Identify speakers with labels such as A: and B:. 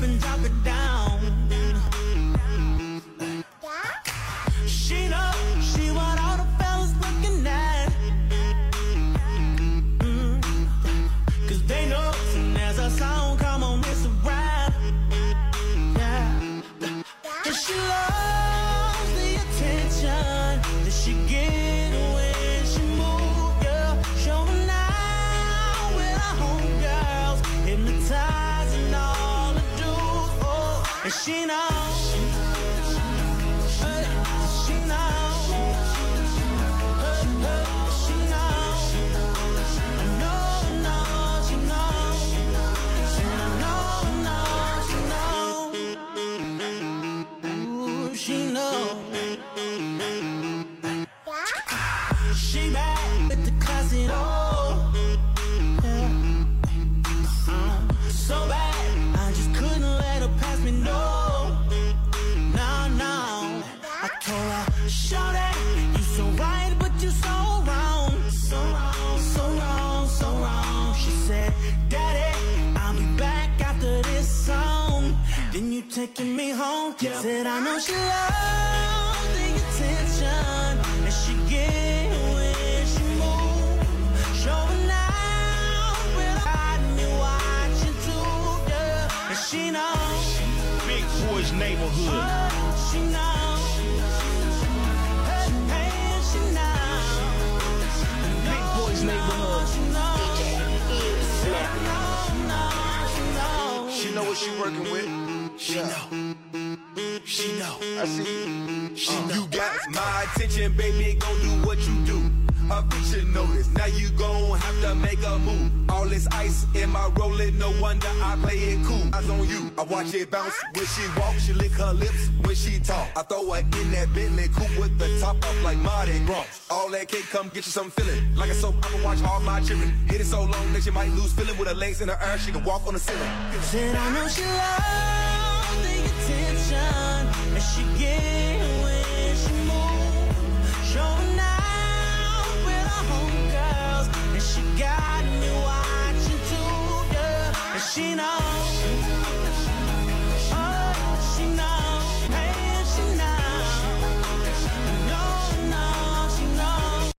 A: up and drop it down. And she knows. She she know, know, she know, know, she she. She back with the classy oh. Taking me home. Said, I know she loves the attention that she get when she move. Showing out with hiding me watching too, yeah. And she knows.
B: Big Boys Neighborhood.
A: She knows.
C: What she working with. She know. She know. I see. She uh, know. You got my attention, baby. Go do what you do. Bitch notice. Now you gon' have to make a move. All this ice in my rolling, no wonder I play it cool. Eyes on you. I watch it bounce when she walk. She lick her lips when she talk. I throw her in that Bentley coupe with the top up like Mardi Gras. All that cake come get you some feeling. Like a soap opera, watch all my children. Hit it so long that she might lose feeling with her legs in her air. She can walk on the ceiling.
A: Said I know she loves